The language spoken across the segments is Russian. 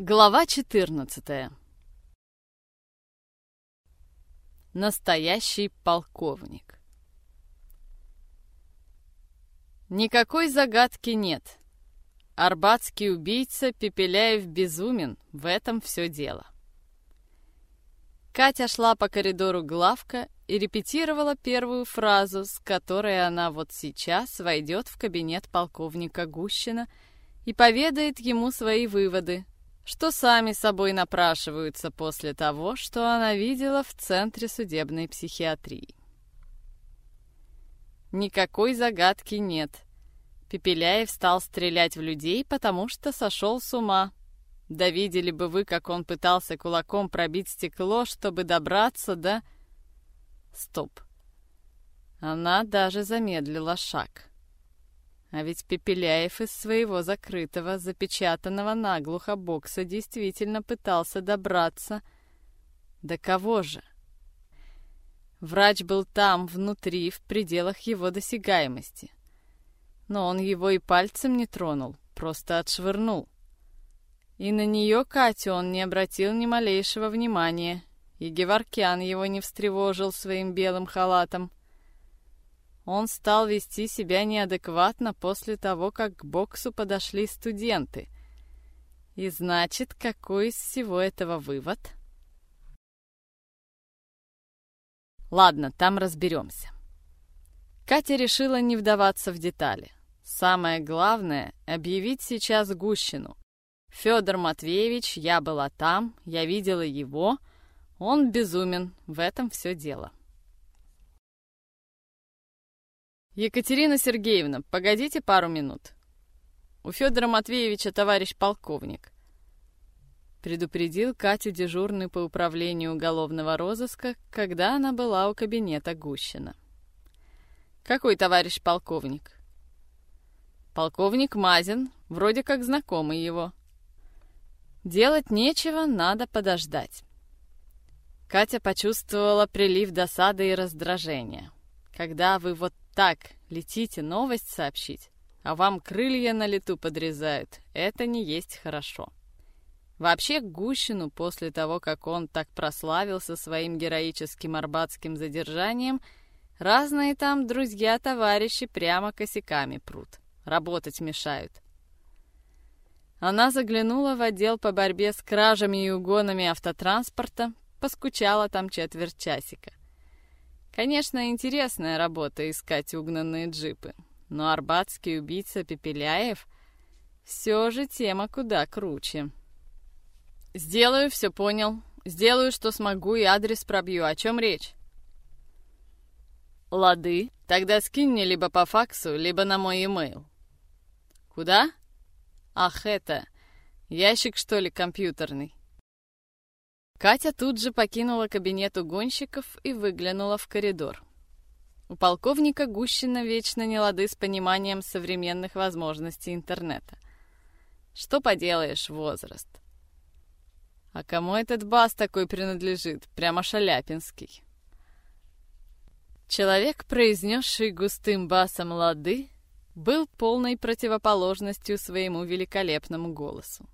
Глава 14. Настоящий полковник. Никакой загадки нет. Арбатский убийца Пепеляев безумен, в этом все дело. Катя шла по коридору главка и репетировала первую фразу, с которой она вот сейчас войдет в кабинет полковника Гущина и поведает ему свои выводы, что сами собой напрашиваются после того, что она видела в Центре судебной психиатрии. Никакой загадки нет. Пепеляев стал стрелять в людей, потому что сошел с ума. Да видели бы вы, как он пытался кулаком пробить стекло, чтобы добраться до... Стоп. Она даже замедлила шаг. А ведь Пепеляев из своего закрытого, запечатанного наглухо бокса действительно пытался добраться. До кого же? Врач был там, внутри, в пределах его досягаемости. Но он его и пальцем не тронул, просто отшвырнул. И на нее, Катю, он не обратил ни малейшего внимания, и Геворкян его не встревожил своим белым халатом. Он стал вести себя неадекватно после того, как к боксу подошли студенты. И значит, какой из всего этого вывод? Ладно, там разберемся. Катя решила не вдаваться в детали. Самое главное — объявить сейчас Гущину. Федор Матвеевич, я была там, я видела его. Он безумен, в этом все дело. «Екатерина Сергеевна, погодите пару минут. У Федора Матвеевича товарищ полковник». Предупредил Катю дежурный по управлению уголовного розыска, когда она была у кабинета Гущина. «Какой товарищ полковник?» «Полковник Мазин, вроде как знакомый его». «Делать нечего, надо подождать». Катя почувствовала прилив досады и раздражения. Когда вы вот так летите новость сообщить, а вам крылья на лету подрезают, это не есть хорошо. Вообще, Гущину после того, как он так прославился своим героическим арбатским задержанием, разные там друзья-товарищи прямо косяками прут, работать мешают. Она заглянула в отдел по борьбе с кражами и угонами автотранспорта, поскучала там четверть часика. Конечно, интересная работа искать угнанные джипы, но арбатский убийца Пепеляев все же тема куда круче. «Сделаю, все понял. Сделаю, что смогу, и адрес пробью. О чем речь?» «Лады. Тогда скинь мне либо по факсу, либо на мой e-mail». «Куда?» «Ах, это... Ящик, что ли, компьютерный?» Катя тут же покинула кабинет угонщиков и выглянула в коридор. У полковника Гущина вечно не лады с пониманием современных возможностей интернета. Что поделаешь, возраст. А кому этот бас такой принадлежит? Прямо шаляпинский. Человек, произнесший густым басом лады, был полной противоположностью своему великолепному голосу.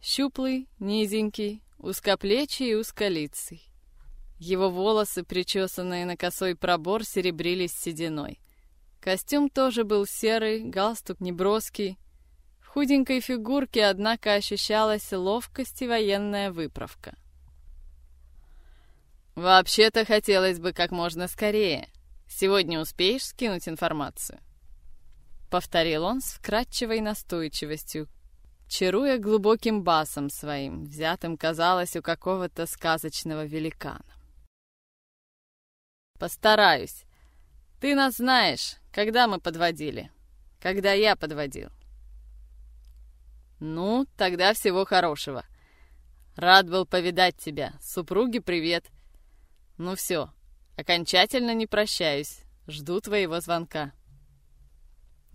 Щуплый, низенький, узкоплечий и узколицый. Его волосы, причесанные на косой пробор, серебрились сединой. Костюм тоже был серый, галстук неброский. В худенькой фигурке, однако, ощущалась ловкость и военная выправка. «Вообще-то хотелось бы как можно скорее. Сегодня успеешь скинуть информацию?» Повторил он с вкрадчивой настойчивостью, чаруя глубоким басом своим, взятым, казалось, у какого-то сказочного великана. «Постараюсь. Ты нас знаешь, когда мы подводили. Когда я подводил». «Ну, тогда всего хорошего. Рад был повидать тебя. Супруге привет. Ну все, окончательно не прощаюсь. Жду твоего звонка».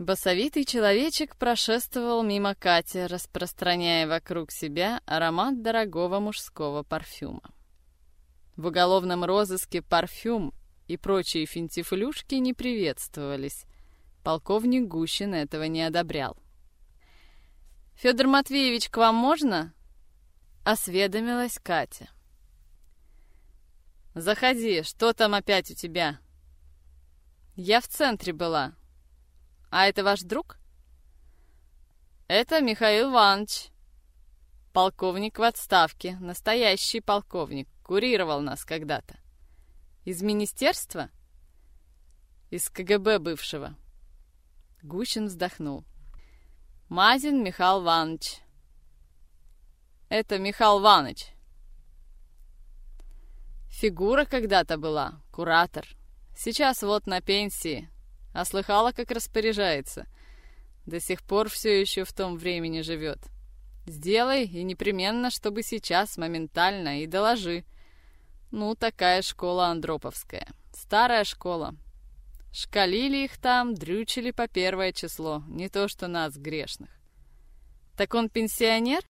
Басовитый человечек прошествовал мимо Кати, распространяя вокруг себя аромат дорогого мужского парфюма. В уголовном розыске парфюм и прочие финтифлюшки не приветствовались. Полковник Гущин этого не одобрял. «Федор Матвеевич, к вам можно?» осведомилась Катя. «Заходи, что там опять у тебя?» «Я в центре была. А это ваш друг?» «Это Михаил Иванович. Полковник в отставке, настоящий полковник, курировал нас когда-то. Из министерства?» «Из КГБ бывшего». Гущин вздохнул. «Мазин Михаил Иванович». «Это Михаил Иванович», Фигура когда-то была, куратор. Сейчас вот на пенсии. А слыхала, как распоряжается. До сих пор все еще в том времени живет. Сделай, и непременно, чтобы сейчас, моментально, и доложи. Ну, такая школа Андроповская. Старая школа. Шкалили их там, дрючили по первое число, не то что нас, грешных. Так он пенсионер?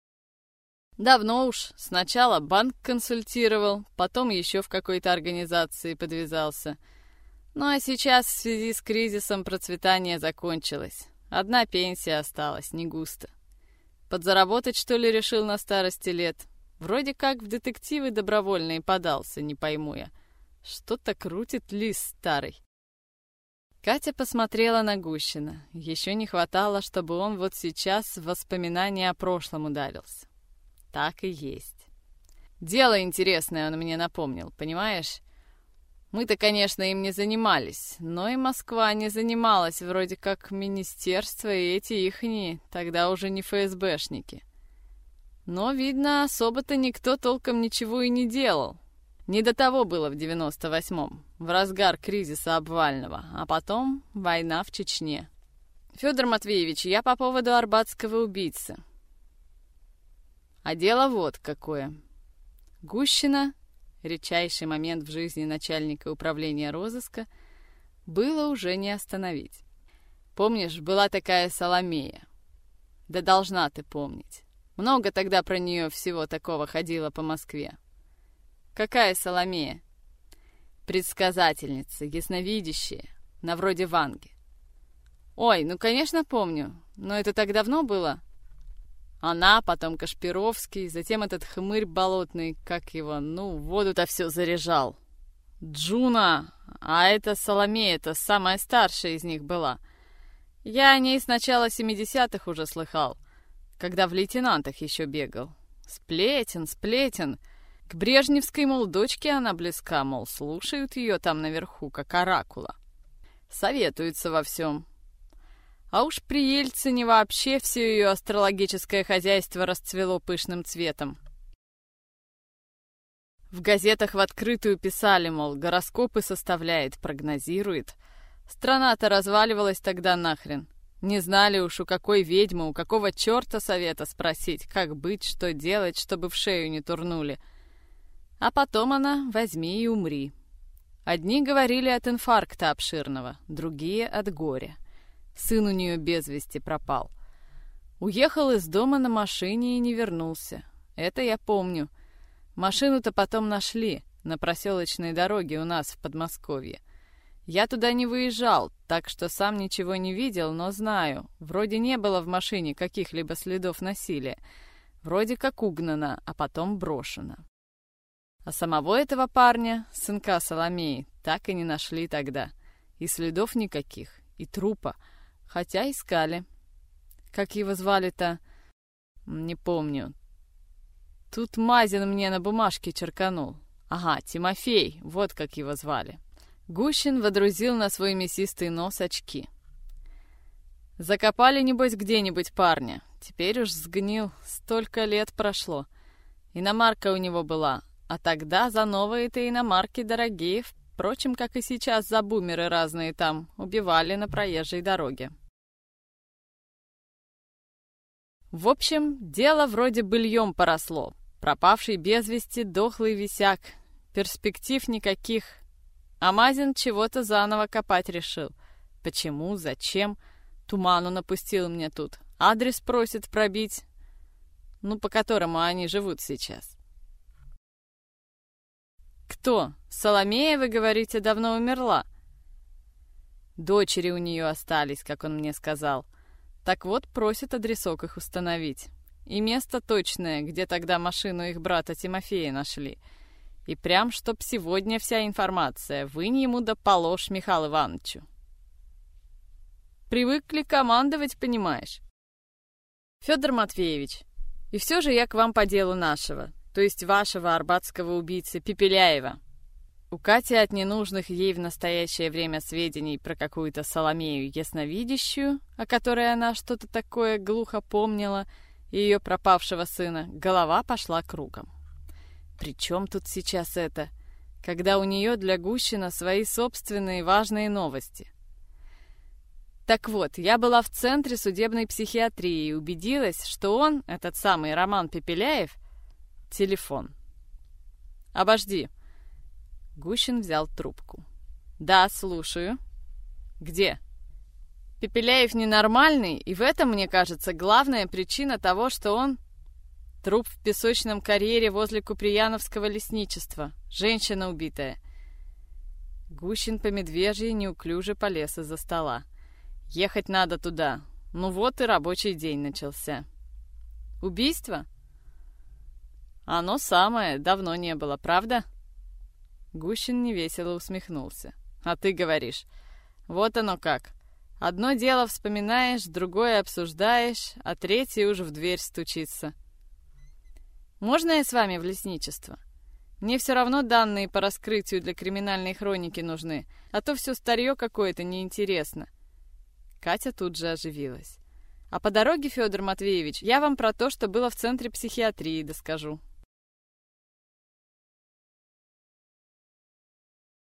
Давно уж. Сначала банк консультировал, потом еще в какой-то организации подвязался. Ну а сейчас в связи с кризисом процветание закончилось. Одна пенсия осталась, не густо. Подзаработать, что ли, решил на старости лет? Вроде как в детективы добровольные подался, не пойму я. Что-то крутит лис старый. Катя посмотрела на Гущина. Еще не хватало, чтобы он вот сейчас в воспоминания о прошлом ударился. Так и есть. Дело интересное он мне напомнил, понимаешь? Мы-то, конечно, им не занимались, но и Москва не занималась, вроде как министерство и эти ихние, тогда уже не ФСБшники. Но, видно, особо-то никто толком ничего и не делал. Не до того было в 98-м, в разгар кризиса обвального, а потом война в Чечне. Федор Матвеевич, я по поводу арбатского убийцы. А дело вот какое. Гущина, редчайший момент в жизни начальника управления розыска, было уже не остановить. Помнишь, была такая Соломея? Да должна ты помнить. Много тогда про нее всего такого ходило по Москве. Какая Соломея? Предсказательница, ясновидящая, на вроде Ванги. Ой, ну, конечно, помню, но это так давно было. Она, потом Кашпировский, затем этот хмырь болотный, как его, ну, воду-то все заряжал. Джуна, а это Соломея-то самая старшая из них была. Я о ней с начала 70-х уже слыхал, когда в лейтенантах еще бегал. Сплетен, сплетен. К Брежневской, мол, дочке она близка, мол, слушают ее там наверху, как оракула. Советуются во всем. А уж при Ельцине вообще все ее астрологическое хозяйство расцвело пышным цветом. В газетах в открытую писали, мол, гороскопы составляет, прогнозирует. Страна-то разваливалась тогда нахрен. Не знали уж, у какой ведьмы, у какого черта совета спросить, как быть, что делать, чтобы в шею не турнули. А потом она «возьми и умри». Одни говорили от инфаркта обширного, другие — от горя. Сын у нее без вести пропал. Уехал из дома на машине и не вернулся. Это я помню. Машину-то потом нашли на проселочной дороге у нас в Подмосковье. Я туда не выезжал, так что сам ничего не видел, но знаю. Вроде не было в машине каких-либо следов насилия. Вроде как угнана, а потом брошена. А самого этого парня, сынка Соломеи, так и не нашли тогда. И следов никаких, и трупа. Хотя искали. Как его звали-то? Не помню. Тут Мазин мне на бумажке черканул. Ага, Тимофей, вот как его звали. Гущин водрузил на свой мясистый нос очки. Закопали, небось, где-нибудь парня. Теперь уж сгнил, столько лет прошло. Иномарка у него была, а тогда за новые-то иномарки дорогие, впрочем, как и сейчас за бумеры разные там, убивали на проезжей дороге. В общем, дело вроде быльем поросло. Пропавший без вести дохлый висяк. Перспектив никаких. А Мазин чего-то заново копать решил. Почему, зачем? Туману напустил мне тут. Адрес просит пробить. Ну, по которому они живут сейчас. Кто? Соломея, вы говорите, давно умерла? Дочери у нее остались, как он мне сказал. Так вот, просит адресок их установить. и место точное, где тогда машину их брата Тимофея нашли. И прям, чтоб сегодня вся информация, вынь ему да положь Михаилу Ивановичу. Привыкли командовать, понимаешь. Федор Матвеевич, и все же я к вам по делу нашего, то есть вашего арбатского убийцы Пепеляева. У Кати от ненужных ей в настоящее время сведений про какую-то Соломею ясновидящую, о которой она что-то такое глухо помнила, и ее пропавшего сына, голова пошла кругом. При чем тут сейчас это, когда у нее для Гущина свои собственные важные новости? Так вот, я была в центре судебной психиатрии и убедилась, что он, этот самый Роман Пепеляев, телефон. «Обожди», Гущин взял трубку. «Да, слушаю». «Где?» «Пепеляев ненормальный, и в этом, мне кажется, главная причина того, что он...» Труп в песочном карьере возле Куприяновского лесничества. Женщина убитая. Гущин по медвежьи неуклюже полез из-за стола. «Ехать надо туда. Ну вот и рабочий день начался». «Убийство?» «Оно самое, давно не было, правда?» Гущин невесело усмехнулся. «А ты говоришь, вот оно как. Одно дело вспоминаешь, другое обсуждаешь, а третье уже в дверь стучится. Можно я с вами в лесничество? Мне все равно данные по раскрытию для криминальной хроники нужны, а то все старье какое-то неинтересно». Катя тут же оживилась. «А по дороге, Федор Матвеевич, я вам про то, что было в центре психиатрии, доскажу».